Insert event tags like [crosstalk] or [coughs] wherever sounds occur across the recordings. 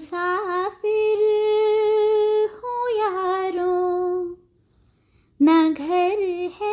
मुसाफिर हूँ यारों न घर है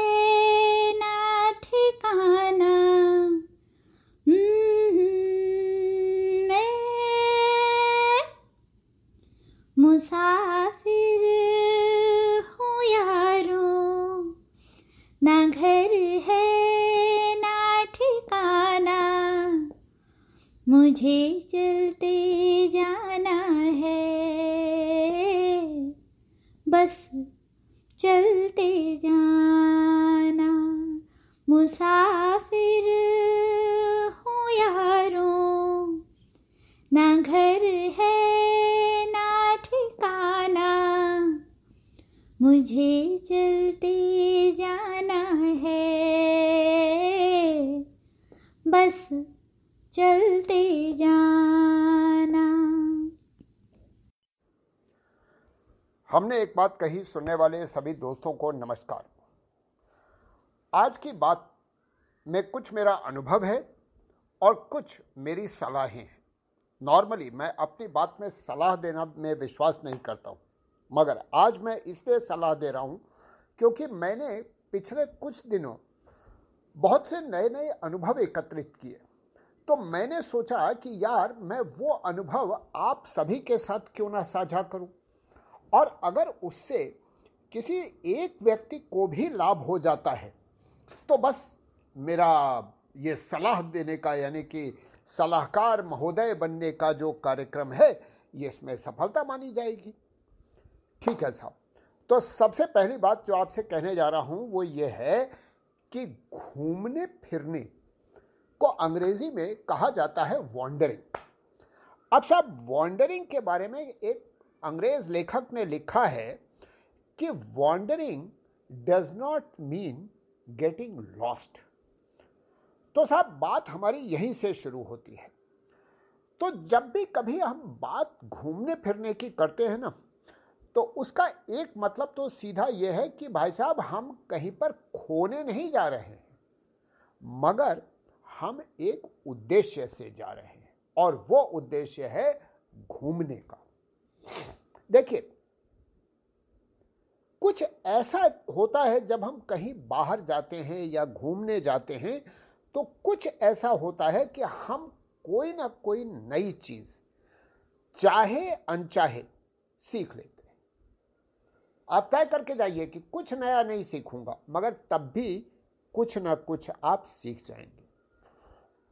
कही सुनने वाले सभी दोस्तों को नमस्कार। आज की बात में कुछ मेरा अनुभव है और कुछ मेरी सलाहें हैं। नॉर्मली मैं अपनी बात में सलाह देना में विश्वास नहीं करता हूँ। मगर आज मैं इसलिए सलाह दे रहा हूँ क्योंकि मैंने पिछले कुछ दिनों बहुत से नए नए अनुभव एकत्रित किए। तो मैंने सोचा कि यार, मैं वो अनुभव आप सभी के साथ क्यों ना साझा करूँ? और अगर उससे किसी एक व्यक्ति को भी लाभ हो जाता है तो बस मेरा ये सलाह देने का, यानी कि सलाहकार महोदय बनने का जो कार्यक्रम है, ये इसमें सफलता मानी जाएगी। ठीक है साहब तो सबसे पहली बात जो आपसे कहने जा रहा हूँ, वो ये है कि घूमने फिरने को अंग्रेज़ी में कहा जाता है वॉन्डरिंग अब साहब वॉन्डरिंग के बारे में एक अंग्रेज़ लेखक ने लिखा है कि wandering does not mean getting lost तो साहब, बात हमारी यहीं से शुरू होती है। तो जब भी कभी हम बात घूमने फिरने की करते हैं ना तो उसका एक मतलब तो सीधा यह है कि भाई साहब, हम कहीं पर खोने नहीं जा रहे हैं, मगर हम एक उद्देश्य से जा रहे हैं, और वो उद्देश्य है घूमने का। देखिए, कुछ ऐसा होता है जब हम कहीं बाहर जाते हैं या घूमने जाते हैं तो कुछ ऐसा होता है कि हम कोई ना कोई नई चीज़, चाहे अनचाहे, सीख लेते हैं। आप तय करके जाइए कि कुछ नया नहीं सीखूँगा, मगर तब भी कुछ ना कुछ आप सीख जाएँगे।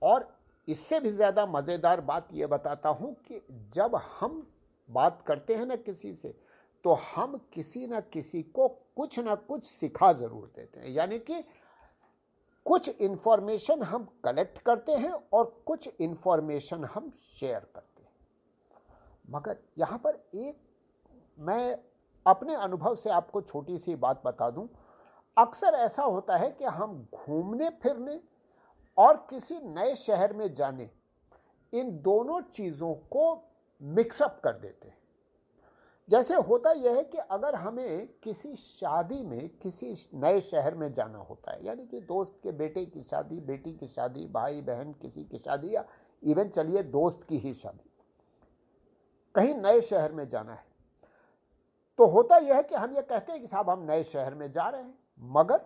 और इससे भी ज़्यादा मज़ेदार बात यह बताता हूँ कि जब हम बात करते हैं ना किसी से तो हम किसी ना किसी को कुछ ना कुछ सिखा ज़रूर देते हैं। यानी कि कुछ इंफॉर्मेशन हम कलेक्ट करते हैं और कुछ इंफॉर्मेशन हम शेयर करते हैं। मगर यहाँ पर एक मैं अपने अनुभव से आपको छोटी सी बात बता दूँ। अक्सर ऐसा होता है कि हम घूमने फिरने और किसी नए शहर में जाने, इन दोनों चीज़ों को मिक्सअप कर देते हैं। जैसे होता यह है कि अगर हमें किसी शादी में, किसी नए शहर में जाना होता है, यानी कि दोस्त के बेटे की शादी, बेटी की शादी, भाई, बहन, किसी की शादी, या इवन चलिए दोस्त की ही शादी, कहीं नए शहर में जाना है तो होता यह है कि हम ये कहते हैं कि साहब, हम नए शहर में जा रहे हैं, मगर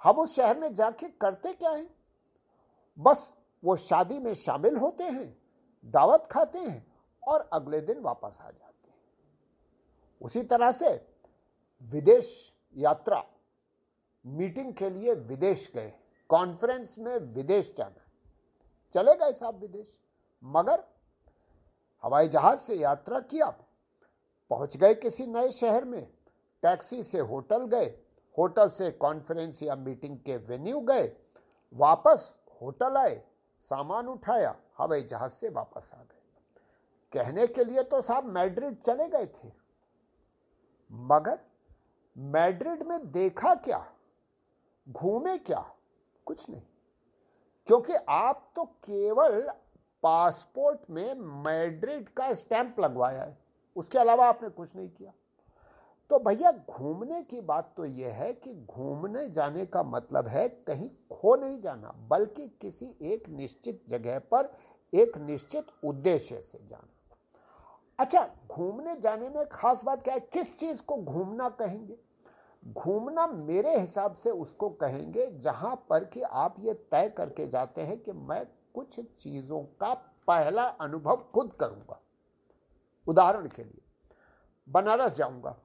हम उस शहर में जाके करते क्या है? बस वो शादी में शामिल होते हैं दावत खाते हैं और अगले दिन वापस आ जाते हैं। उसी तरह से विदेश यात्रा, मीटिंग के लिए विदेश गए, कॉन्फ्रेंस में विदेश जाना। चले गए साहब विदेश, मगर हवाई जहाज़ से यात्रा किया, पहुँच गए किसी नए शहर में, टैक्सी से होटल गए, होटल से कॉन्फ्रेंस या मीटिंग के वेन्यू गए, वापस होटल आए, सामान उठाया हवाई जहाज़ से वापस आ गए। कहने के लिए तो साहब मैड्रिड चले गए थे। मगर मैड्रिड में देखा क्या? घूमे क्या? कुछ नहीं। क्योंकि आप तो केवल पासपोर्ट में मैड्रिड का स्टैंप लगवाया है। उसके अलावा आपने कुछ नहीं किया। तो भैया, घूमने की बात तो यह है कि घूमने जाने का मतलब है कहीं खो नहीं जाना, बल्कि किसी एक निश्चित जगह पर एक निश्चित उद्देश्य से जाना। अच्छा घूमने जाने में खास बात क्या है? किस चीज़ को घूमना कहेंगे? घूमना मेरे हिसाब से उसको कहेंगे जहाँ पर कि आप ये तय करके जाते हैं कि मैं कुछ चीज़ों का पहला अनुभव खुद करूँगा। उदाहरण के लिए, बनारस जाऊँगा।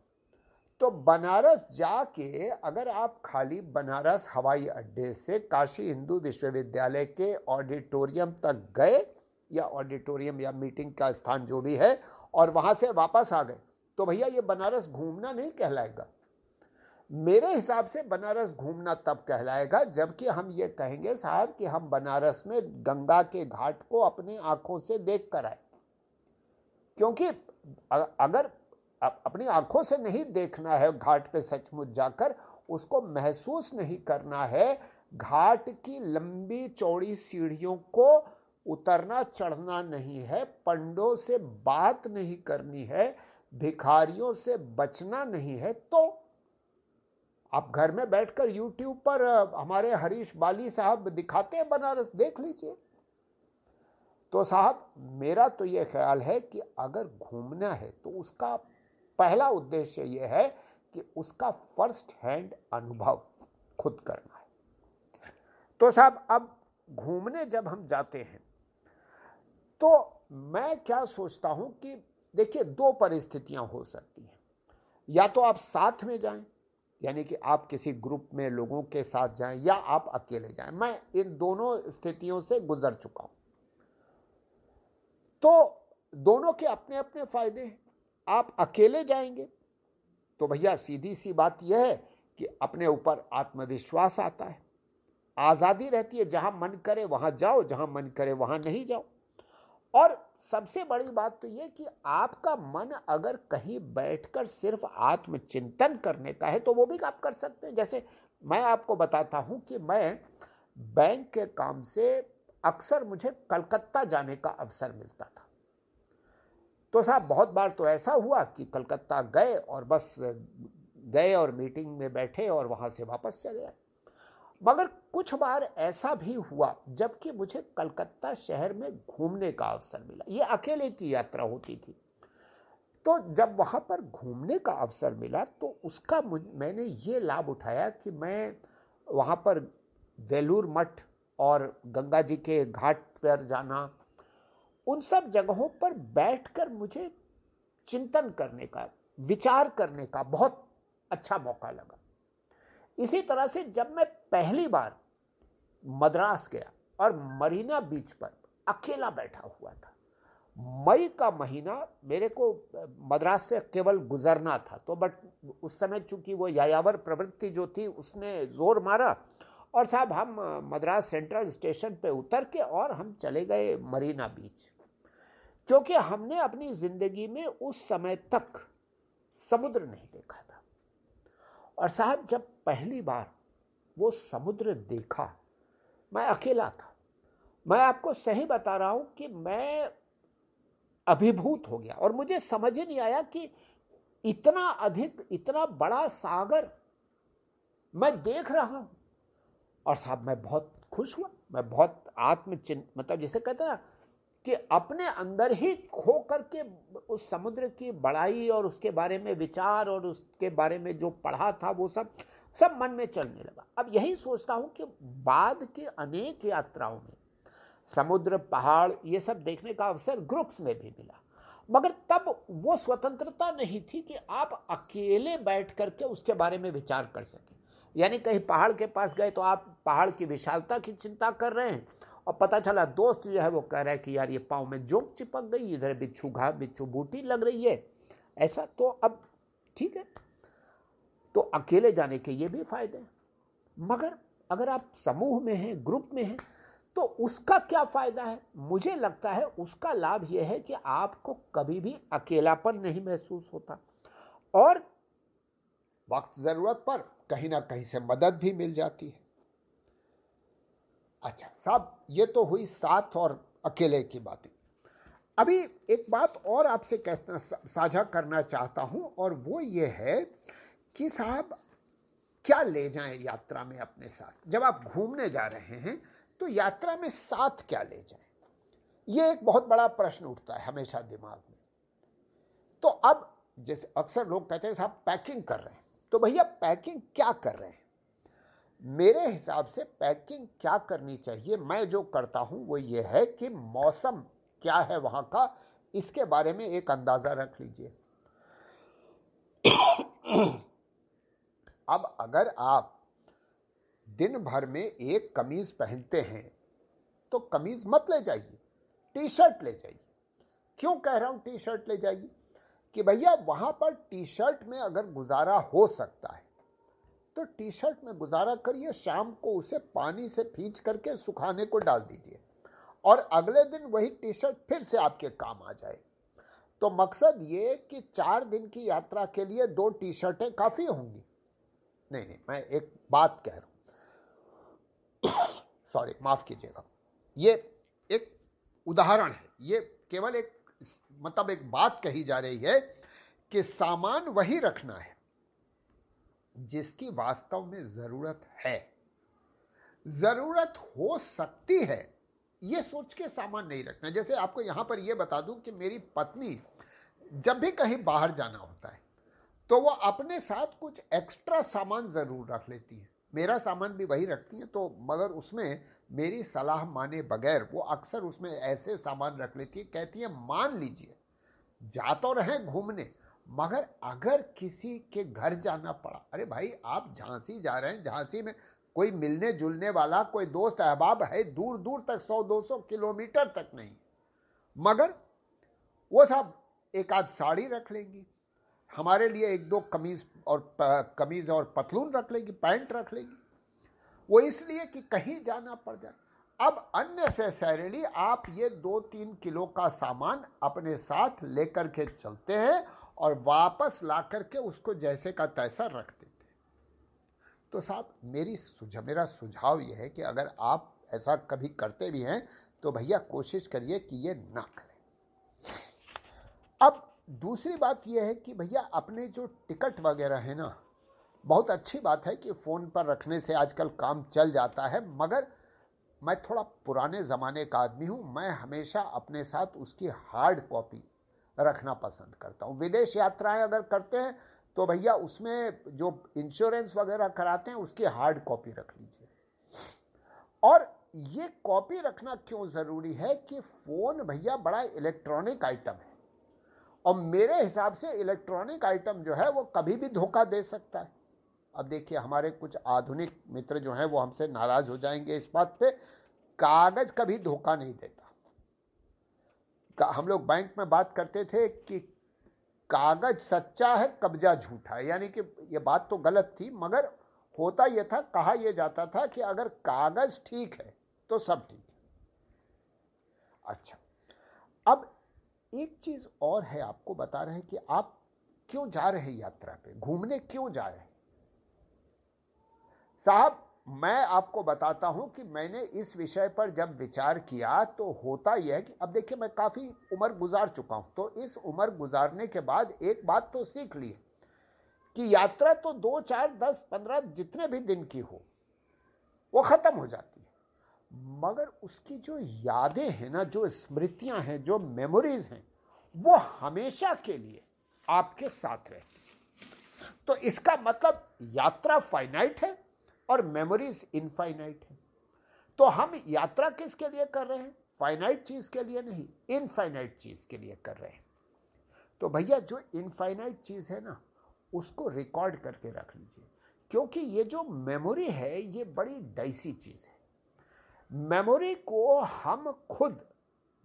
तो बनारस जाके अगर आप खाली बनारस हवाई अड्डे से काशी हिंदू विश्वविद्यालय के ऑडिटोरियम तक गए या ऑडिटोरियम या मीटिंग का स्थान जो भी है और वहाँ से वापस आ गए तो भैया ये बनारस घूमना नहीं कहलाएगा। मेरे हिसाब से बनारस घूमना तब कहलाएगा जबकि हम ये कहेंगे साहब कि हम बनारस में गंगा के घाट को अपनी आँखों से देख कर आए। क्योंकि अगर अपनी आँखों से नहीं देखना है घाट पे सचमुच जाकर, उसको महसूस नहीं करना है घाट की लंबी चौड़ी सीढ़ियों को उतरना, चढ़ना नहीं है, पंडों से बात नहीं करनी है, भिखारियों से बचना नहीं है। तो आप घर में बैठकर यूट्यूब पर हमारे हरीश बाली साहब दिखाते हैं बनारस, देख लीजिए। तो साहब, मेरा तो ये ख्याल है कि अगर घूमना है तो उसका पहला उद्देश्य यह है कि उसका फ़र्स्ट हैंड अनुभव खुद करना है। तो साहब, अब घूमने जब हम जाते हैं तो मैं क्या सोचता हूँ कि देखिए, दो परिस्थितियाँ हो सकती हैं। या तो आप साथ में जाएँ, यानी कि आप किसी ग्रुप में लोगों के साथ जाएँ, या आप अकेले जाएँ। मैं इन दोनों स्थितियों से गुजर चुका हूँ। तो दोनों के अपने अपने फ़ायदे हैं। आप अकेले जाएँगे। तो भैया, सीधी सी बात यह है कि अपने ऊपर आत्मविश्वास आता है। आज़ादी रहती है, जहाँ मन करे वहाँ जाओ, जहाँ मन करे वहाँ नहीं जाओ। और सबसे बड़ी बात तो यह कि आपका मन अगर कहीं बैठकर सिर्फ़ आत्मचिंतन करने का है तो वो भी आप कर सकते हैं। जैसे मैं आपको बताता हूँ कि मैं बैंक के काम से अक्सर मुझे कलकत्ता जाने का अवसर मिलता था। तो साहब, बहुत बार तो ऐसा हुआ कि कलकत्ता गए और बस गए और मीटिंग में बैठे और वहाँ से वापस चले आए। मगर कुछ बार ऐसा भी हुआ, जबकि मुझे कलकत्ता शहर में घूमने का अवसर मिला। ये अकेले की यात्रा होती थी। तो जब वहाँ पर घूमने का अवसर मिला तो उसका मैंने ये लाभ उठाया कि मैं वहाँ पर वेलूर मठ और गंगा जी के घाट पर जाना उन सब जगहों पर बैठकर मुझे चिंतन करने का, विचार करने का बहुत अच्छा मौका लगा। इसी तरह से जब मैं पहली बार मद्रास गया और मरीना बीच पर अकेला बैठा हुआ था, मई का महीना मेरे को, मद्रास से केवल गुजरना था तो बट उस समय चूँकि वो यायावर प्रवृत्ति जो थी उसने ज़ोर मारा और साहब हम, मद्रास सेंट्रल स्टेशन पे उतर के और हम चले गए मरीना बीच। क्योंकि हमने अपनी ज़िंदगी में उस समय तक समुद्र नहीं देखा था। और साहब, जब पहली बार वो समुद्र देखा, मैं अकेला था। मैं आपको सही बता रहा हूँ कि मैं अभिभूत हो गया और मुझे समझ ही नहीं आया कि इतना अधिक, इतना बड़ा सागर मैं देख रहा हूँ। और साहब, मैं बहुत खुश हुआ, मैं बहुत आत्मचिंत मतलब जैसे कहते ना कि अपने अंदर ही खो करके उस समुद्र की बड़ाई और उसके बारे में विचार और उसके बारे में जो पढ़ा था, वो सब सब मन में चलने लगा। अब यही सोचता हूँ कि बाद के अनेक यात्राओं में, समुद्र, पहाड़, ये सब देखने का अवसर ग्रुप्स में भी मिला। मगर तब वो स्वतंत्रता नहीं थी कि आप अकेले बैठ करके उसके बारे में विचार कर सकें। यानी कहीं पहाड़ के पास गए तो आप पहाड़ की विशालता की चिंता कर रहे हैं और पता चला दोस्त जो है वो कह रहा है कि यार ये पाँव में जोक चिपक गई, इधर बिच्छू घा, बिच्छू बूटी लग रही है। ऐसा तो अब ठीक है। तो अकेले जाने के ये भी फ़ायदे हैं। मगर अगर आप समूह में हैं, ग्रुप में हैं तो उसका क्या फ़ायदा है? मुझे लगता है उसका लाभ यह है कि आपको कभी भी अकेलापन नहीं महसूस होता। और वक्त ज़रूरत पर कहीं ना कहीं से मदद भी मिल जाती है। अच्छा साहब, ये तो हुई साथ और अकेले की बातें। अभी एक बात और आपसे कहना साझा करना चाहता हूँ, और वो ये है कि साहब, क्या ले जाएँ यात्रा में अपने साथ? जब आप घूमने जा रहे हैं तो यात्रा में साथ क्या ले जाएँ? ये एक बहुत बड़ा प्रश्न उठता है हमेशा दिमाग में। तो अब, जैसे अक्सर लोग कहते हैं, साहब, पैकिंग कर रहे हैं। तो भैया, पैकिंग क्या कर रहे हैं? मेरे हिसाब से पैकिंग क्या करनी चाहिए? मैं जो करता हूँ वो ये है कि मौसम क्या है वहाँ का, इसके बारे में एक अंदाज़ा रख लीजिए। अब अगर आप दिन भर में एक कमीज पहनते हैं तो कमीज मत ले जाइए टी शर्ट ले जाइए। क्यों कह रहा हूँ टी शर्ट ले जाइए? कि भैया, वहाँ पर टी शर्ट में अगर गुजारा हो सकता है तो टी शर्ट में गुजारा करिए, शाम को उसे पानी से फींच करके सुखाने को डाल दीजिए। और अगले दिन वही टी शर्ट फिर से आपके काम आ जाए। तो मकसद ये कि चार दिन की यात्रा के लिए दो टी शर्टें काफ़ी होंगी। नहीं नहीं, मैं एक बात कह रहा हूँ। [coughs] सॉरी, माफ़ कीजिएगा। ये एक उदाहरण है। ये केवल एक मतलब एक बात कही जा रही है कि सामान वही रखना है। जिसकी वास्तव में ज़रूरत है। ज़रूरत हो सकती है, ये सोच के सामान नहीं रखना। जैसे आपको यहाँ पर यह बता दूँ कि मेरी पत्नी जब भी कहीं बाहर जाना होता है तो वो अपने साथ कुछ एक्स्ट्रा सामान ज़रूर रख लेती है। मेरा सामान भी वही रखती है तो मगर उसमें मेरी सलाह माने बगैर वो अक्सर उसमें ऐसे सामान रख लेती है, कहती है, मान लीजिए, जा तो रहे घूमने मगर अगर किसी के घर जाना पड़ा, अरे भाई, आप झांसी जा रहे हैं, झांसी में कोई मिलने जुलने वाला, कोई दोस्त, अहबाब है दूर दूर तक सौ दो सौ किलोमीटर तक नहीं मगर वो सब एक आध साड़ी रख लेंगी, हमारे लिए एक दो कमीज और कमीज और पतलून रख लेगी, पैंट रख लेगी। वो इसलिए कि कहीं जाना पड़ जाए। अब अन्य अननेसेसरीली आप ये दो तीन किलो का सामान अपने साथ लेकर के चलते हैं और वापस ला करके उसको जैसे का तैसा रख देते तो साहब, मेरी सुझाव मेरा सुझाव यह है कि अगर आप ऐसा कभी करते भी हैं तो भैया कोशिश करिए कि ये ना करें। अब दूसरी बात यह है कि भैया, अपने जो टिकट वगैरह है ना, बहुत अच्छी बात है कि फ़ोन पर रखने से आजकल काम चल जाता है, मगर मैं थोड़ा पुराने ज़माने का आदमी हूँ, मैं हमेशा अपने साथ उसकी हार्ड कॉपी रखना पसंद करता हूँ। विदेश यात्राएँ अगर करते हैं तो भैया उसमें जो इंश्योरेंस वगैरह कराते हैं, उसकी हार्ड कॉपी रख लीजिए। और ये कॉपी रखना क्यों ज़रूरी है कि फ़ोन भैया बड़ा इलेक्ट्रॉनिक आइटम है। और मेरे हिसाब से इलेक्ट्रॉनिक आइटम जो है, वो कभी भी धोखा दे सकता है। अब देखिए, हमारे कुछ आधुनिक मित्र जो हैं, वो हमसे नाराज़ हो जाएँगे इस बात पे। कागज़ कभी धोखा नहीं देता। हम लोग बैंक में बात करते थे कि कागज़ सच्चा है, कब्जा झूठा है। यानी कि ये बात तो गलत थी, मगर होता यह था, कहा यह जाता था कि अगर कागज़ ठीक है तो सब ठीक है। अच्छा अब एक चीज़ और है, आपको बता रहे हैं कि आप क्यों जा रहे हैं यात्रा पे? घूमने क्यों जा रहे हैं साहब मैं आपको बताता हूँ कि मैंने इस विषय पर जब विचार किया तो होता यह है कि अब देखिए मैं काफ़ी उम्र गुजार चुका हूँ। तो इस उम्र गुजारने के बाद एक बात तो सीख ली कि यात्रा तो दो, चार, दस, पंद्रह, जितने भी दिन की हो, वो ख़त्म हो जाती है। मगर उसकी जो यादें हैं ना, जो स्मृतियाँ हैं, जो मेमोरीज हैं, वो हमेशा के लिए आपके साथ रहती तो इसका मतलब यात्रा फाइनाइट है और मेमोरीज इनफाइनाइट है। तो हम यात्रा किसके लिए कर रहे हैं? फाइनाइट चीज़ के लिए नहीं इनफाइनाइट चीज़ के लिए कर रहे हैं। तो भैया, जो इनफाइनाइट चीज़ है ना, उसको रिकॉर्ड करके रख लीजिए। क्योंकि ये जो मेमोरी है, ये बड़ी डाइसी चीज़ है। मेमोरी को हम खुद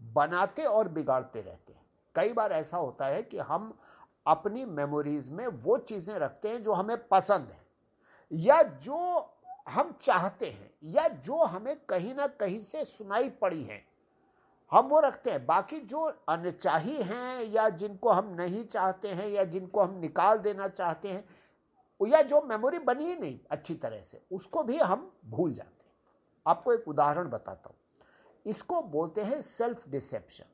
बनाते और बिगाड़ते रहते हैं। कई बार ऐसा होता है कि हम अपनी मेमोरीज में वो चीज़ें रखते हैं जो हमें पसंद है। या जो हम चाहते हैं, या जो हमें कहीं ना कहीं से सुनाई पड़ी है, हम वो रखते हैं। बाकी जो अनचाही हैं, या जिनको हम नहीं चाहते हैं, या जिनको हम निकाल देना चाहते हैं, या जो मेमोरी बनी ही नहीं अच्छी तरह से, उसको भी हम भूल जाते हैं। आपको एक उदाहरण बताता हूँ। इसको बोलते हैं सेल्फ डिसेप्शन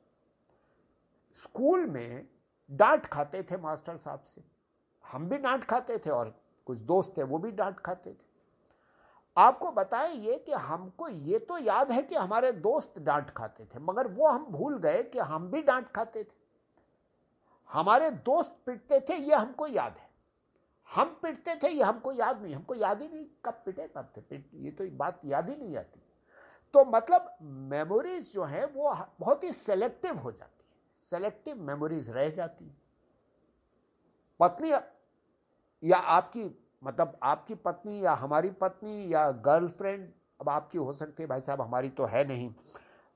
स्कूल में डांट खाते थे मास्टर साहब से। हम भी डांट खाते थे और कुछ दोस्त थे, वो भी डांट खाते थे। आपको बताएँ ये कि हमको ये तो याद है कि हमारे दोस्त डांट खाते थे, मगर वो हम भूल गए कि हम भी डांट खाते थे। हमारे दोस्त पिटते थे, ये हमको याद है। हम पिटते थे, ये हमको याद नहीं, हमको याद ही नहीं कब पिटे, कब थे, पिट, ये तो बात याद ही नहीं आती। तो मतलब मेमोरीज जो है, वो बहुत ही सेलेक्टिव हो जाती है। सेलेक्टिव मेमोरीज रह जाती है। पत्नी या आपकी मतलब आपकी पत्नी या हमारी पत्नी या गर्लफ्रेंड, अब आपकी हो सकती है भाई साहब, हमारी तो है नहीं।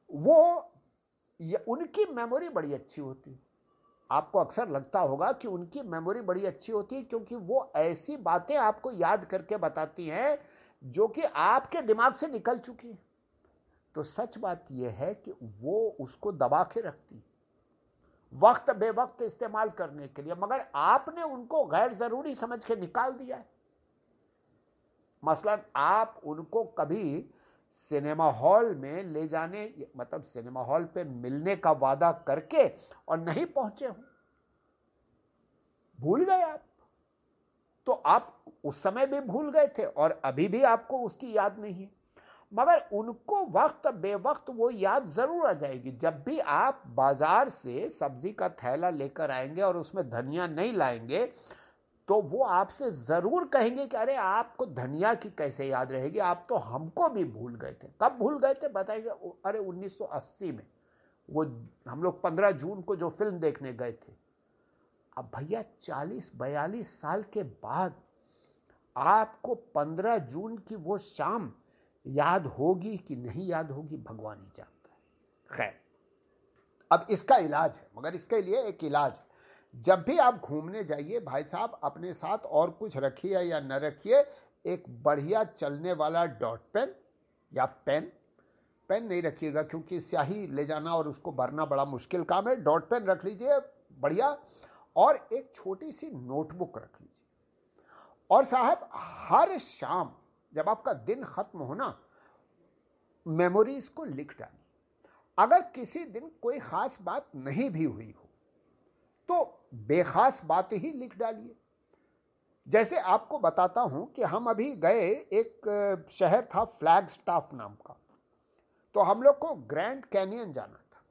वो उनकी मेमोरी बड़ी अच्छी होती आपको अक्सर लगता होगा कि उनकी मेमोरी बड़ी अच्छी होती है क्योंकि वो ऐसी बातें आपको याद करके बताती हैं जो कि आपके दिमाग से निकल चुकी है। तो सच बात यह है कि वो उसको दबा के रखती वक्त, बेवक्त इस्तेमाल करने के लिए, मगर आपने उनको गैर ज़रूरी समझ के निकाल दिया है। मसलन, आप उनको कभी सिनेमा हॉल में ले जाने मतलब सिनेमा हॉल पे मिलने का वादा करके और नहीं पहुँचे हो। भूल गए आप। तो आप उस समय भी भूल गए थे और अभी भी आपको उसकी याद नहीं है। मगर उनको वक्त, बेवक्त वो याद ज़रूर आ जाएगी। जब भी आप बाज़ार से सब्ज़ी का थैला लेकर आएँगे और उसमें धनिया नहीं लाएँगे तो वो आपसे ज़रूर कहेंगे कि अरे, आपको धनिया की कैसे याद रहेगी? आप तो हमको भी भूल गए थे। कब भूल गए थे बताइए? अरे 1980 में। वो हम लोग 15 जून को जो फ़िल्म देखने गए थे। अब भैया 40 बयालीस साल के बाद आपको 15 जून की वो शाम याद होगी कि नहीं याद होगी, भगवान ही जानता है। खैर, अब इसका इलाज है, मगर इसके लिए एक इलाज है। जब भी आप घूमने जाइए, भाई साहब, अपने साथ और कुछ रखिए या न रखिए, एक बढ़िया चलने वाला डॉट पेन या पेन पेन नहीं रखिएगा, क्योंकि स्याही ले जाना और उसको भरना बड़ा मुश्किल काम है। डॉट पेन रख लीजिए, बढ़िया। और एक छोटी सी नोटबुक रख लीजिए। और साहब, हर शाम जब आपका दिन खत्म हो ना मेमोरीज को लिख डालिए। अगर किसी दिन कोई खास बात नहीं भी हुई हो तो बेखास बात ही लिख डालिए। जैसे आपको बताता हूँ कि हम अभी गए एक शहर था फ्लैग स्टाफ नाम का। तो हम लोग को ग्रैंड कैनियन जाना था।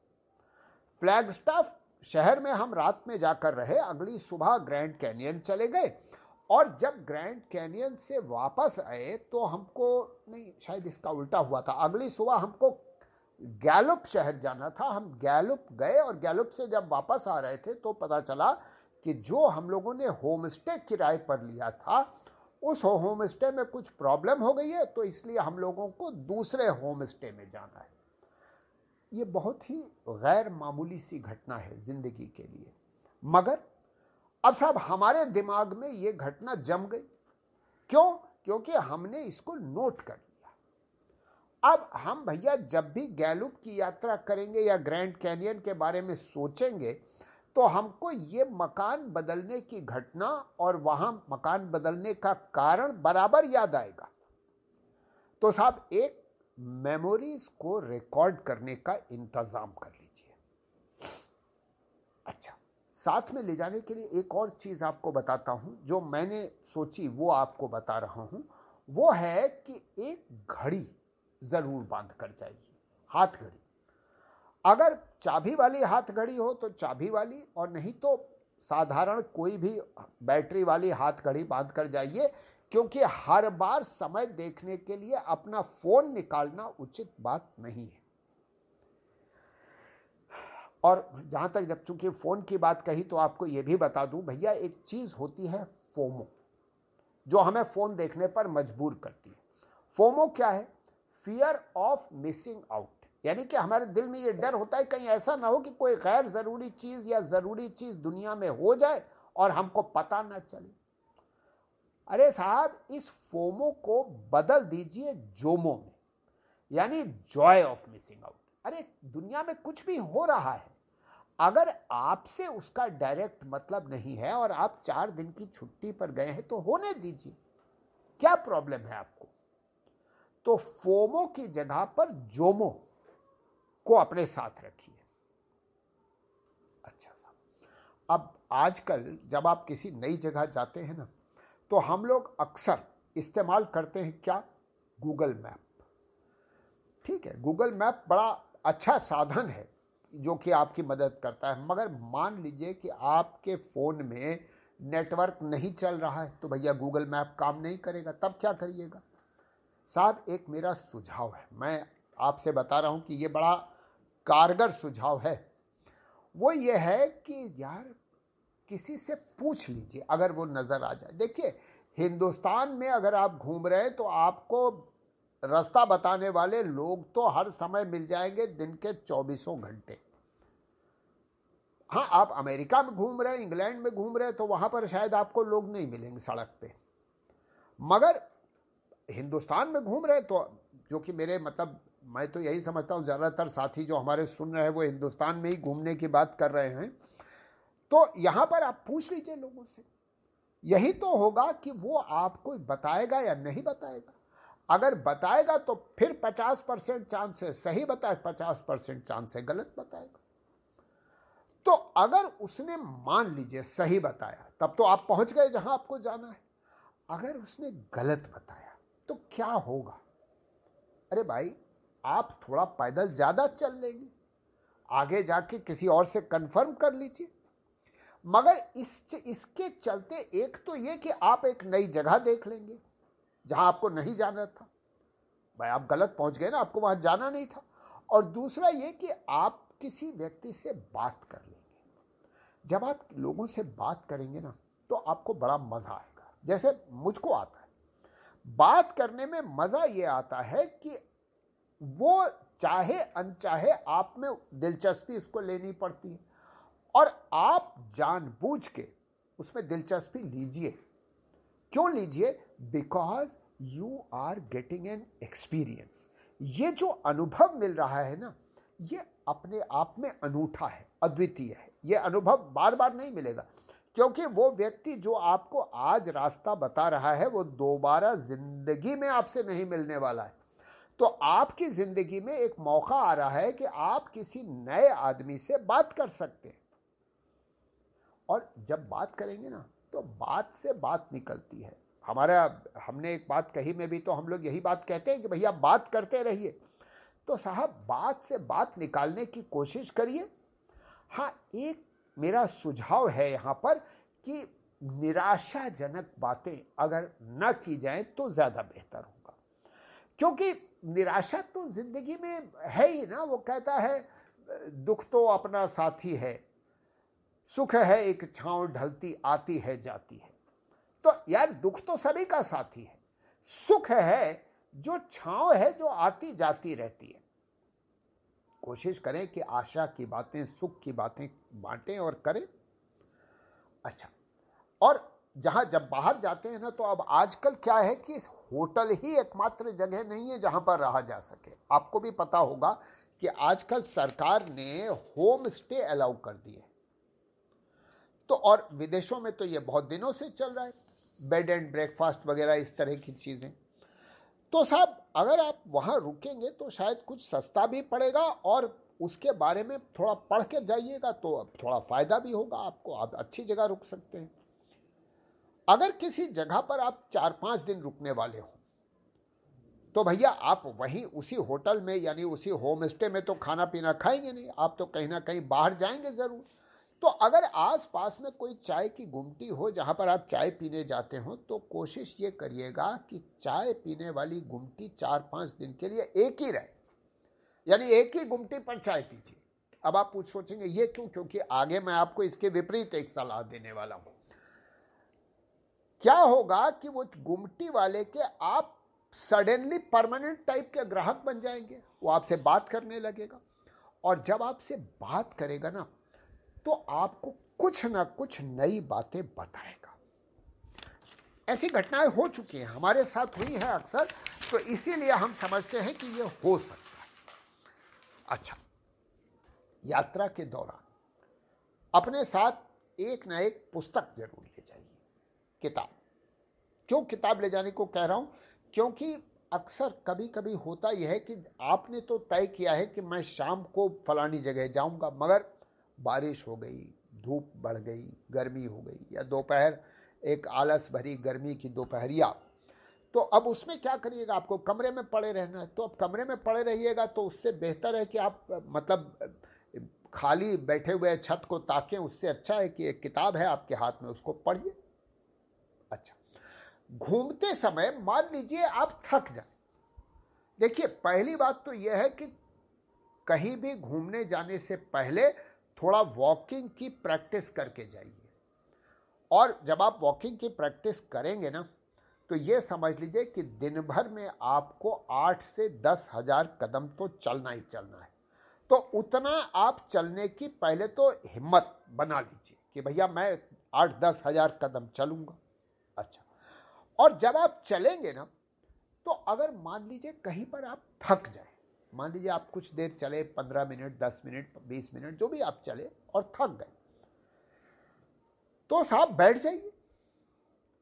फ्लैग स्टाफ शहर में हम रात में जाकर रहे, अगली सुबह ग्रैंड कैनियन चले गए। और जब ग्रैंड कैनियन से वापस आए तो हमको नहीं, शायद इसका उल्टा हुआ था। अगली सुबह हमको गैलुप शहर जाना था। हम गैलुप गए और गैलुप से जब वापस आ रहे थे तो पता चला कि जो हम लोगों ने होम स्टे किराए पर लिया था, उस होम स्टे में कुछ प्रॉब्लम हो गई है तो इसलिए हम लोगों को दूसरे होम स्टे में जाना है। ये बहुत ही गैर मामूली सी घटना है ज़िंदगी के लिए। मगर अब साहब, हमारे दिमाग में ये घटना जम गई। क्यों? क्योंकि हमने इसको नोट कर लिया। अब हम भैया जब भी गैलुप की यात्रा करेंगे या ग्रैंड कैनियन के बारे में सोचेंगे तो हमको ये मकान बदलने की घटना और वहाँ मकान बदलने का कारण बराबर याद आएगा। तो साहब, एक मेमोरीज को रिकॉर्ड करने का इंतज़ाम कर लीजिए। अच्छा। साथ में ले जाने के लिए एक और चीज़ आपको बताता हूँ, जो मैंने सोची, वो आपको बता रहा हूँ। वो है कि एक घड़ी ज़रूर बाँध कर जाइए, हाथ घड़ी। अगर चाबी वाली हाथ घड़ी हो तो चाबी वाली, और नहीं तो साधारण कोई भी बैटरी वाली हाथ घड़ी बाँध कर जाइए, क्योंकि हर बार समय देखने के लिए अपना फ़ोन निकालना उचित बात नहीं है। और जहाँ तक जब चूँकि फ़ोन की बात कही तो आपको यह भी बता दूँ, भैया, एक चीज़ होती है फोमो, जो हमें फ़ोन देखने पर मजबूर करती है। फोमो क्या है? फियर ऑफ़ मिसिंग आउट यानी कि हमारे दिल में ये डर होता है, कहीं ऐसा ना हो कि कोई गैर ज़रूरी चीज़ या ज़रूरी चीज़ दुनिया में हो जाए और हमको पता ना चले। अरे साहब, इस फोमो को बदल दीजिए जोमो में, यानी जॉय ऑफ़ मिसिंग आउट अरे, दुनिया में कुछ भी हो रहा है अगर आपसे उसका डायरेक्ट मतलब नहीं है और आप चार दिन की छुट्टी पर गए हैं तो होने दीजिए। क्या प्रॉब्लम है आपको? तो फोमो की जगह पर जोमो को अपने साथ रखिए। अच्छा साहब, अब आजकल जब आप किसी नई जगह जाते हैं ना तो हम लोग अक्सर इस्तेमाल करते हैं क्या? गूगल मैप ठीक है गूगल मैप बड़ा अच्छा साधन है। जो कि आपकी मदद करता है। मगर मान लीजिए कि आपके फ़ोन में नेटवर्क नहीं चल रहा है तो भैया गूगल मैप काम नहीं करेगा, तब क्या करिएगा? साहब, एक मेरा सुझाव है। मैं आपसे बता रहा हूँ कि ये बड़ा कारगर सुझाव है। वो ये है कि यार, किसी से पूछ लीजिए, अगर वो नज़र आ जाए। देखिए, हिंदुस्तान में अगर आप घूम रहे हैं तो आपको रास्ता बताने वाले लोग तो हर समय मिल जाएँगे दिन के चौबीसों घंटे। हाँ आप अमेरिका में घूम रहे हैं, इंग्लैंड में घूम रहे हैं तो वहाँ पर शायद आपको लोग नहीं मिलेंगे सड़क पे। मगर हिंदुस्तान में घूम रहे तो जो कि मेरे मतलब मैं तो यही समझता हूँ, ज़्यादातर साथी जो हमारे सुन रहे हैं, वो हिंदुस्तान में ही घूमने की बात कर रहे हैं। तो यहाँ पर आप पूछ लीजिए लोगों से, यही तो होगा कि वो आपको बताएगा या नहीं बताएगा। अगर बताएगा तो फिर पचास परसेंट चांस है, सही बताए पचास परसेंट चांस है, गलत बताएगा। तो अगर उसने मान लीजिए सही बताया, तब तो आप पहुँच गए जहाँ आपको जाना है। अगर उसने गलत बताया तो क्या होगा? अरे भाई, आप थोड़ा पैदल ज़्यादा चल लेंगे, आगे जाके किसी और से कंफर्म कर लीजिए। मगर इस, इसके चलते एक तो ये कि आप एक नई जगह देख लेंगे। जहाँ आपको नहीं जाना था। भाई, आप गलत पहुँच गए ना, आपको वहाँ जाना नहीं था। और दूसरा ये कि आप किसी व्यक्ति से बात कर लेंगे। जब आप लोगों से बात करेंगे ना तो आपको बड़ा मज़ा आएगा। जैसे मुझको आता है। बात करने में मज़ा ये आता है कि वो चाहे अनचाहे आप में दिलचस्पी उसको लेनी पड़ती है। और आप जानबूझ के उसमें दिलचस्पी लीजिए। क्यों लीजिए? Because you are getting an experience ये जो अनुभव मिल रहा है ना, ये अपने आप में अनूठा है, अद्वितीय है। ये अनुभव बार बार नहीं मिलेगा, क्योंकि वो व्यक्ति जो आपको आज रास्ता बता रहा है, वो दोबारा ज़िंदगी में आपसे नहीं मिलने वाला है। तो आपकी ज़िंदगी में एक मौका आ रहा है कि आप किसी नए आदमी से बात कर सकते हैं। और जब बात करेंगे ना तो बात से बात निकलती है। हमारा, हमने एक बात कही में भी तो हम लोग यही बात कहते हैं कि भैया बात करते रहिए। तो साहब, बात से बात निकालने की कोशिश करिए। हाँ एक मेरा सुझाव है यहाँ पर कि निराशाजनक बातें अगर न की जाए तो ज़्यादा बेहतर होगा। क्योंकि निराशा तो ज़िंदगी में है ही ना, वो कहता है, दुख तो अपना साथी है। सुख है, एक छांव ढलती आती है, जाती है। तो यार दुख तो सभी का साथी है। सुख है जो छांव है, जो आती जाती रहती है। कोशिश करें कि आशा की बातें, सुख की बातें बांटें और करें। अच्छा और जहाँ जब बाहर जाते हैं ना तो अब आजकल क्या है कि होटल ही एकमात्र जगह नहीं है जहाँ पर रहा जा सके। आपको भी पता होगा कि आजकल सरकार ने होम स्टे अलाउ कर दिए तो और विदेशों में तो ये बहुत दिनों से चल रहा है। बेड एंड ब्रेकफास्ट वगैरह इस तरह की चीज़ें। तो साहब, अगर आप वहाँ रुकेंगे तो शायद कुछ सस्ता भी पड़ेगा और उसके बारे में थोड़ा पढ़ के जाइएगा तो थोड़ा फ़ायदा भी होगा, आपको आप अच्छी जगह रुक सकते हैं। अगर किसी जगह पर आप चार पाँच दिन रुकने वाले हो तो भैया आप वहीं उसी होटल में यानी उसी होम स्टे में तो खाना पीना खाएँगे नहीं, आप तो कहीं ना कहीं बाहर जाएँगे ज़रूर। तो अगर आस पास में कोई चाय की गुमटी हो जहाँ पर आप चाय पीने जाते हो तो कोशिश ये करिएगा कि चाय पीने वाली गुमटी चार पाँच दिन के लिए एक ही रहे। यानी एक ही गुमटी पर चाय पीजिए। अब आप पूछ सोचेंगे, ये क्यों? क्योंकि आगे मैं आपको इसके विपरीत एक सलाह देने वाला हूँ। क्या होगा कि वो गुमटी वाले के आप सडनली परमानेंट टाइप के ग्राहक बन जाएँगे, वो आपसे बात करने लगेगा। और जब आपसे बात करेगा ना तो आपको कुछ ना कुछ नई बातें बताएगा। ऐसी घटनाएँ हो चुकी हैं, हमारे साथ हुई हैं अक्सर तो इसीलिए हम समझते हैं कि ये हो सकता है। अच्छा यात्रा के दौरान अपने साथ एक ना एक पुस्तक ज़रूर ले जाइए। किताब। क्यों किताब ले जाने को कह रहा हूँ? क्योंकि अक्सर कभी कभी होता यह है कि आपने तो तय किया है कि मैं शाम को फलानी जगह जाऊँगा, मगर बारिश हो गई, धूप बढ़ गई, गर्मी हो गई या दोपहर एक आलस भरी गर्मी की दोपहरिया। तो अब उसमें क्या करिएगा? आपको कमरे में पड़े रहना है। तो अब कमरे में पड़े रहिएगा तो उससे बेहतर है कि आप मतलब खाली बैठे हुए छत को ताकें, उससे अच्छा है कि एक किताब है आपके हाथ में, उसको पढ़िए। अच्छा। घूमते समय मान लीजिए आप थक जाए। देखिए, पहली बात तो यह है कि कहीं भी घूमने जाने से पहले थोड़ा वॉकिंग की प्रैक्टिस करके जाइए। और जब आप वॉकिंग की प्रैक्टिस करेंगे ना तो ये समझ लीजिए कि दिन भर में आपको आठ से दस हज़ार कदम तो चलना ही चलना है। तो उतना आप चलने की पहले तो हिम्मत बना लीजिए कि भैया मैं आठ दस हज़ार कदम चलूँगा। अच्छा। और जब आप चलेंगे ना तो अगर मान लीजिए कहीं पर आप थक जाए मान लीजिए आप कुछ देर चले, पंद्रह मिनट, दस मिनट, बीस मिनट, जो भी आप चले और थक गए तो साहब बैठ जाइए।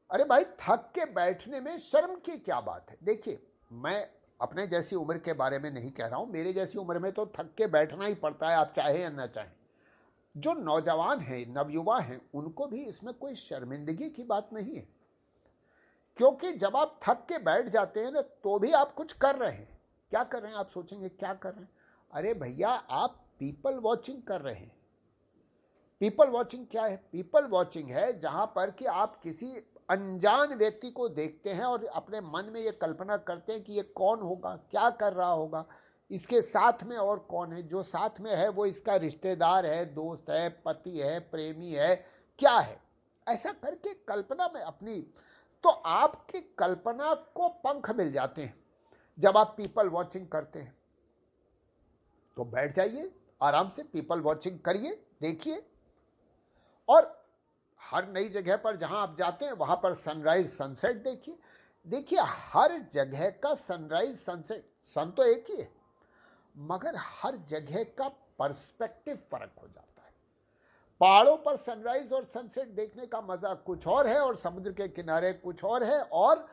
अरे भाई, थक के बैठने में शर्म की क्या बात है? देखिए, मैं अपने जैसी उम्र के बारे में नहीं कह रहा हूँ, मेरे जैसी उम्र में तो थक के बैठना ही पड़ता है, आप चाहे या ना चाहें। जो नौजवान हैं, नवयुवा हैं, उनको भी इसमें कोई शर्मिंदगी की बात नहीं है। क्योंकि जब आप थक के बैठ जाते हैं ना तो भी आप कुछ कर रहे हैं। क्या कर रहे हैं? आप सोचेंगे, क्या कर रहे हैं? अरे भैया, आप पीपल वॉचिंग कर रहे हैं। पीपल वॉचिंग क्या है? पीपल वॉचिंग है जहाँ पर कि आप किसी अनजान व्यक्ति को देखते हैं और अपने मन में ये कल्पना करते हैं कि ये कौन होगा, क्या कर रहा होगा। इसके साथ में और कौन है? जो साथ में है, वो इसका रिश्तेदार है, दोस्त है, पति है, प्रेमी है, क्या है? ऐसा करके कल्पना में अपनी तो आपकी कल्पना को पंख मिल जाते हैं। जब आप पीपल वॉचिंग करते हैं तो बैठ जाइए, आराम से पीपल वॉचिंग करिए, देखिए। और हर नई जगह पर जहाँ आप जाते हैं, वहाँ पर सनराइज सनसेट देखिए। देखिए, हर जगह का सनराइज सनसेट सन तो एक ही है, मगर हर जगह का पर्सपेक्टिव फ़र्क हो जाता है। पहाड़ों पर सनराइज और सनसेट देखने का मज़ा कुछ और है, और समुद्र के किनारे कुछ और है, और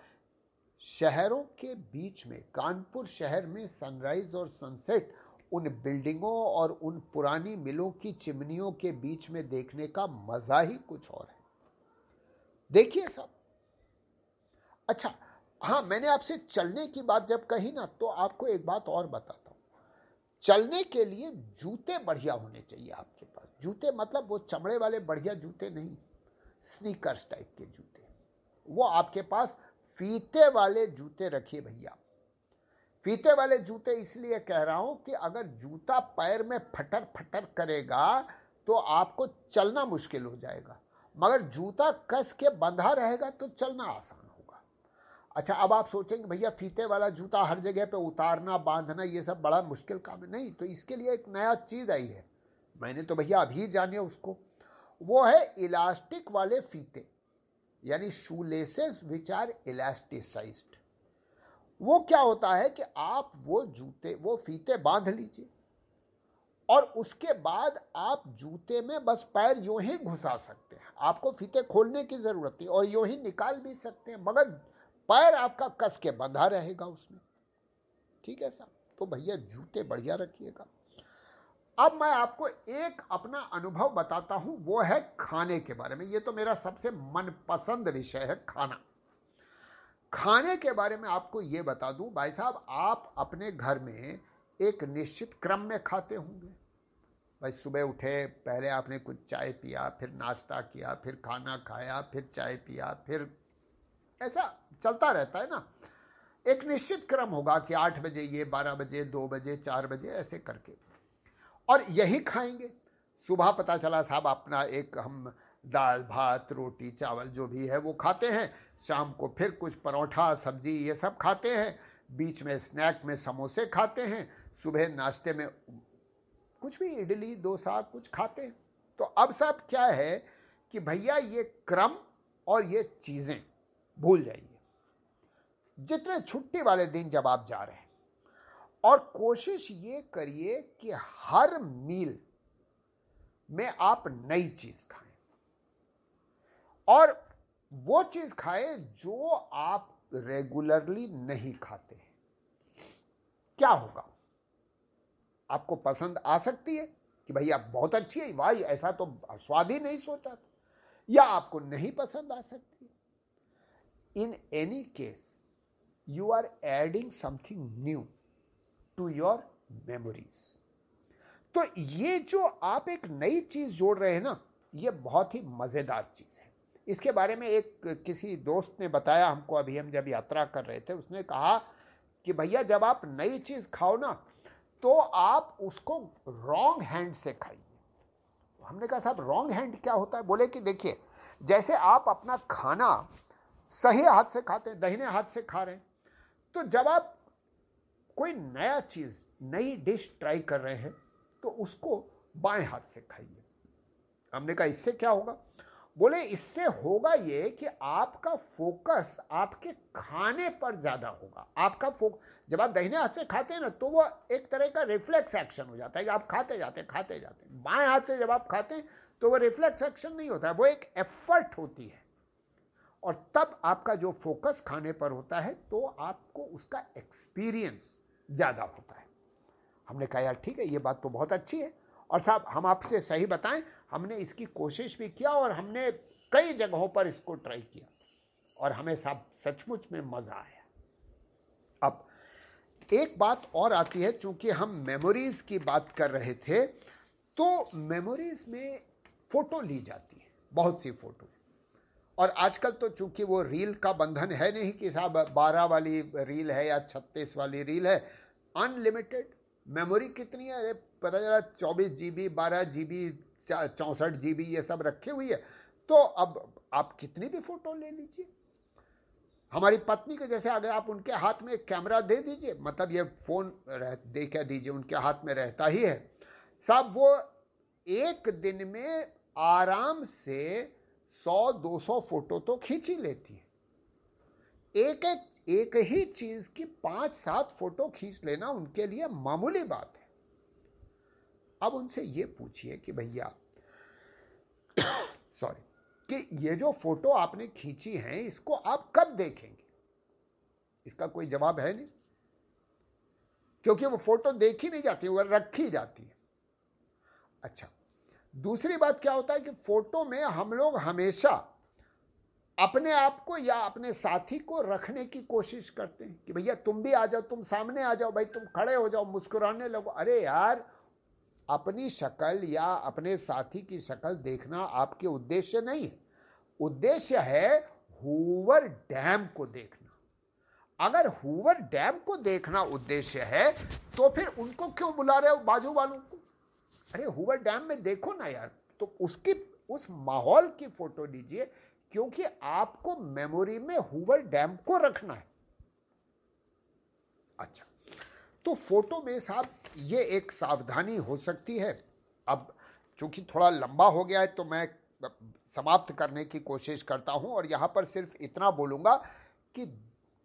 शहरों के बीच में, कानपुर शहर में सनराइज और सनसेट उन बिल्डिंगों और उन पुरानी मिलों की चिमनियों के बीच में देखने का मज़ा ही कुछ और है। देखिए सब। अच्छा हाँ मैंने आपसे चलने की बात जब कही ना तो आपको एक बात और बताता हूँ। चलने के लिए जूते बढ़िया होने चाहिए आपके पास। जूते मतलब वो चमड़े वाले बढ़िया जूते नहीं स्नीकर्स टाइप के जूते। वो आपके पास फीते वाले जूते रखिए भैया। फीते वाले जूते इसलिए कह रहा हूँ कि अगर जूता पैर में फटर फटर करेगा तो आपको चलना मुश्किल हो जाएगा। मगर जूता कस के बंधा रहेगा तो चलना आसान होगा। अच्छा अब आप सोचेंगे, भैया, फीते वाला जूता हर जगह पे उतारना, बांधना, ये सब बड़ा मुश्किल काम है। नहीं तो इसके लिए एक नया चीज़ आई है। मैंने तो भैया अभी जाने उसको। वो है इलास्टिक वाले फीते। यानी शू लेसेस विच आर इलास्टिसाइज्ड वो क्या होता है कि आप वो जूते, वो फीते बाँध लीजिए और उसके बाद आप जूते में बस पैर यूँ ही घुसा सकते हैं। आपको फीते खोलने की ज़रूरत है और यूँ ही निकाल भी सकते हैं, मगर पैर आपका कस के बंधा रहेगा उसमें। ठीक है साहब? तो भैया जूते बढ़िया रखिएगा। अब मैं आपको एक अपना अनुभव बताता हूँ, वो है खाने के बारे में। ये तो मेरा सबसे मनपसंद विषय है खाना। खाने के बारे में आपको ये बता दूँ, भाई साहब, आप अपने घर में एक निश्चित क्रम में खाते होंगे। भाई सुबह उठे, पहले आपने कुछ चाय पिया, फिर नाश्ता किया, फिर खाना खाया, फिर चाय पिया, फिर ऐसा चलता रहता है ना। एक निश्चित क्रम होगा कि आठ बजे, ये बारह बजे, दो बजे, चार बजे, ऐसे करके। और यही खाएँगे। सुबह पता चला, साहब, अपना एक हम दाल, भात, रोटी, चावल जो भी है, वो खाते हैं। शाम को फिर कुछ परोठा, सब्ज़ी, ये सब खाते हैं। बीच में स्नैक में समोसे खाते हैं। सुबह नाश्ते में कुछ भी, इडली, डोसा, कुछ खाते हैं। तो अब साहब क्या है कि भैया, ये क्रम और ये चीज़ें भूल जाइए। जितने छुट्टी वाले दिन जब आप जा रहे हैं और कोशिश ये करिए कि हर मील में आप नई चीज़ खाएँ। और वो चीज़ खाएँ जो आप रेगुलरली नहीं खाते क्या होगा? आपको पसंद आ सकती है कि भाई आप बहुत अच्छी है, वाह, ऐसा तो स्वाद ही नहीं सोचा था। या आपको नहीं पसंद आ सकती in any case you are adding something new to your memories तो ये जो आप एक नई चीज़ जोड़ रहे हैं ना, ये बहुत ही मज़ेदार चीज़ है। इसके बारे में एक किसी दोस्त ने बताया हमको, अभी हम जब यात्रा कर रहे थे, उसने कहा कि भैया, जब आप नई चीज़ खाओ ना तो आप उसको रॉन्ग हैंड से खाइए। हमने कहा, साहब रॉन्ग हैंड क्या होता है? बोले कि देखिए, जैसे आप अपना खाना सही हाथ से खाते हैं, दहीने हाथ से खा रहे हैं तो जब आप कोई नया चीज़, नई डिश ट्राई कर रहे हैं तो उसको बाएँ हाथ से खाइए। हमने कहा, इससे क्या होगा? बोले, इससे होगा ये कि आपका फोकस आपके खाने पर ज़्यादा होगा। आपका फोक जब आप दहीने हाथ से खाते हैं ना तो वो एक तरह का रिफ्लेक्स एक्शन हो जाता है कि आप खाते जाते खाते जाते बाएँ हाथ से जब आप खाते हैं तो वो रिफ्लेक्स एक्शन नहीं होता है, वो एक एफर्ट होती है। और तब आपका जो फोकस खाने पर होता है तो आपको उसका एक्सपीरियंस ज़्यादा होता है। हमने कहा, यार, ठीक है, ये बात तो बहुत अच्छी है। और साहब, हम आपसे सही बताएँ, हमने इसकी कोशिश भी किया और हमने कई जगहों पर इसको ट्राई किया। और हमें साहब, सचमुच में मज़ा आया। अब एक बात और आती है, चूँकि हम मेमोरीज की बात कर रहे थे तो मेमोरीज में फ़ोटो ली जाती है, बहुत सी फ़ोटो और आजकल तो चूँकि वो रील का बंधन है नहीं कि साहब बारह वाली रील है या छत्तीस वाली रील है अनलिमिटेड मेमोरी कितनी है? पता चला चौबीस जी बी बारह जी बी चौंसठ जी बी ये सब रखी हुई है। तो अब आप कितनी भी फ़ोटो ले लीजिए। हमारी पत्नी के जैसे अगर आप उनके हाथ में कैमरा दे दीजिए मतलब ये फ़ोन रह दे क्या दीजिए, उनके हाथ में रहता ही है। साहब वो एक दिन में आराम से सौ दो सौ फ़ोटो तो खींच ही लेती है। एक एक एक ही चीज़ की पाँच सात फ़ोटो खींच लेना उनके लिए मामूली बात है। अब उनसे ये पूछिए कि भैया, [coughs] सॉरी, कि ये जो फ़ोटो आपने खींची है, इसको आप कब देखेंगे? इसका कोई जवाब है नहीं। क्योंकि वो फ़ोटो देखी नहीं जाती, वो रखी जाती है। अच्छा दूसरी बात क्या होता है कि फ़ोटो में हम लोग हमेशा अपने आप को या अपने साथी को रखने की कोशिश करते हैं कि भैया तुम भी आ जाओ, तुम सामने आ जाओ, भाई तुम खड़े हो जाओ, मुस्कुराने लगो। अरे यार, अपनी शक्ल या अपने साथी की शक्ल देखना आपके उद्देश्य नहीं है। उद्देश्य है हुवर डैम को देखना। अगर हुवर डैम को देखना उद्देश्य है तो फिर उनको क्यों बुला रहे हो बाजू वालों को? अरे हुवर डैम में देखो ना यार तो उसकी, उस माहौल की फ़ोटो लीजिए, क्योंकि आपको मेमोरी में हुवर डैम को रखना है। अच्छा तो फ़ोटो में साहब, ये एक सावधानी हो सकती है। अब चूँकि थोड़ा लंबा हो गया है तो मैं समाप्त करने की कोशिश करता हूँ, और यहाँ पर सिर्फ़ इतना बोलूँगा कि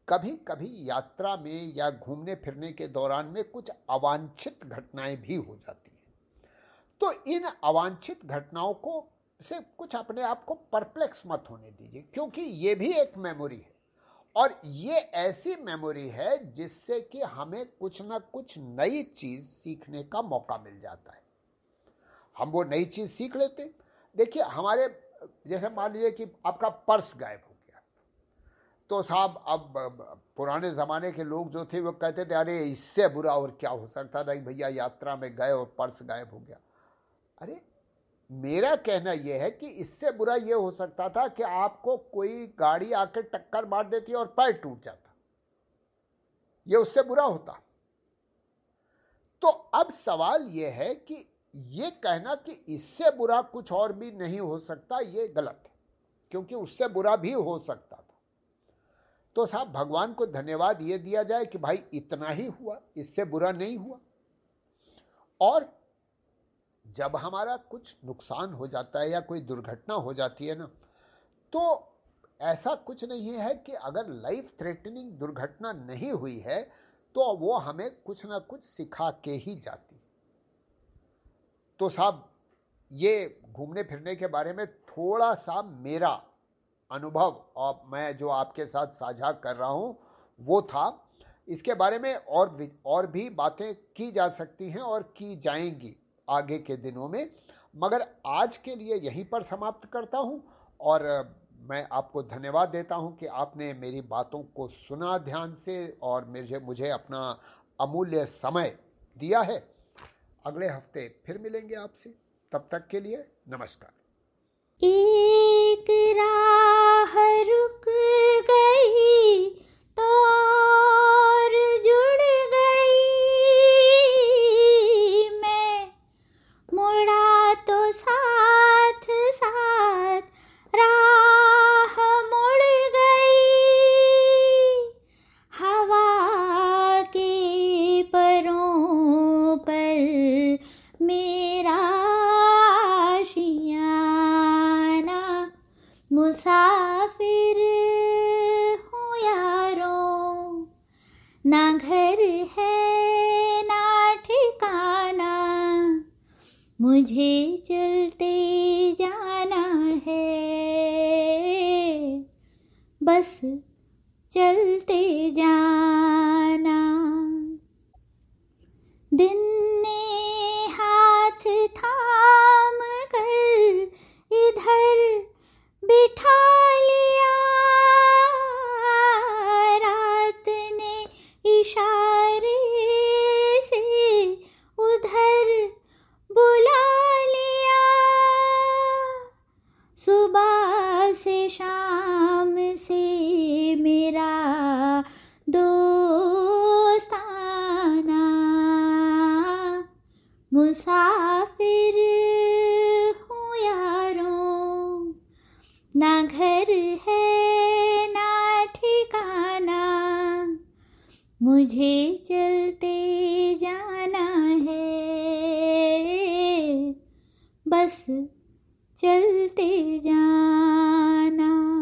कभी कभी यात्रा में या घूमने फिरने के दौरान में कुछ अवांछित घटनाएँ भी हो जाती तो इन अवांछित घटनाओं को से कुछ अपने आप को परप्लेक्स मत होने दीजिए, क्योंकि ये भी एक मेमोरी है। और ये ऐसी मेमोरी है जिससे कि हमें कुछ ना कुछ नई चीज़ सीखने का मौका मिल जाता है। हम वो नई चीज़ सीख लेते देखिए, हमारे, जैसे मान लीजिए कि आपका पर्स गायब हो गया। तो साहब, अब पुराने ज़माने के लोग जो थे, वो कहते थे, अरे, इससे बुरा और क्या हो सकता था? भैया, यात्रा में गए और पर्स गायब हो गया। अरे, मेरा कहना यह है कि इससे बुरा यह हो सकता था कि आपको कोई गाड़ी आकर टक्कर मार देती और पैर टूट जाता। यह उससे बुरा होता। तो अब सवाल यह है कि यह कहना कि इससे बुरा कुछ और भी नहीं हो सकता, यह गलत है, क्योंकि उससे बुरा भी हो सकता था। तो साहब, भगवान को धन्यवाद यह दिया जाए कि भाई इतना ही हुआ, इससे बुरा नहीं हुआ। और जब हमारा कुछ नुकसान हो जाता है या कोई दुर्घटना हो जाती है ना तो ऐसा कुछ नहीं है कि अगर लाइफ थ्रेटनिंग दुर्घटना नहीं हुई है तो वो हमें कुछ ना कुछ सिखा के ही जाती। तो साहब, ये घूमने फिरने के बारे में थोड़ा सा मेरा अनुभव और मैं जो आपके साथ साझा कर रहा हूँ, वो था। इसके बारे में और भी और भी बातें की जा सकती हैं और की जाएँगी। आगे के दिनों में। मगर आज के लिए यहीं पर समाप्त करता हूँ और मैं आपको धन्यवाद देता हूँ कि आपने मेरी बातों को सुना ध्यान से और मुझे मुझे अपना अमूल्य समय दिया है। अगले हफ़्ते फिर मिलेंगे आपसे। तब तक के लिए नमस्कार। एक राह रुक गई तो जुड़ मुझे चलते जाना है। बस चलते जाना। दिन ने हाथ थाम कर इधर बिठा लिया मुझे चलते जाना है। बस चलते जाना।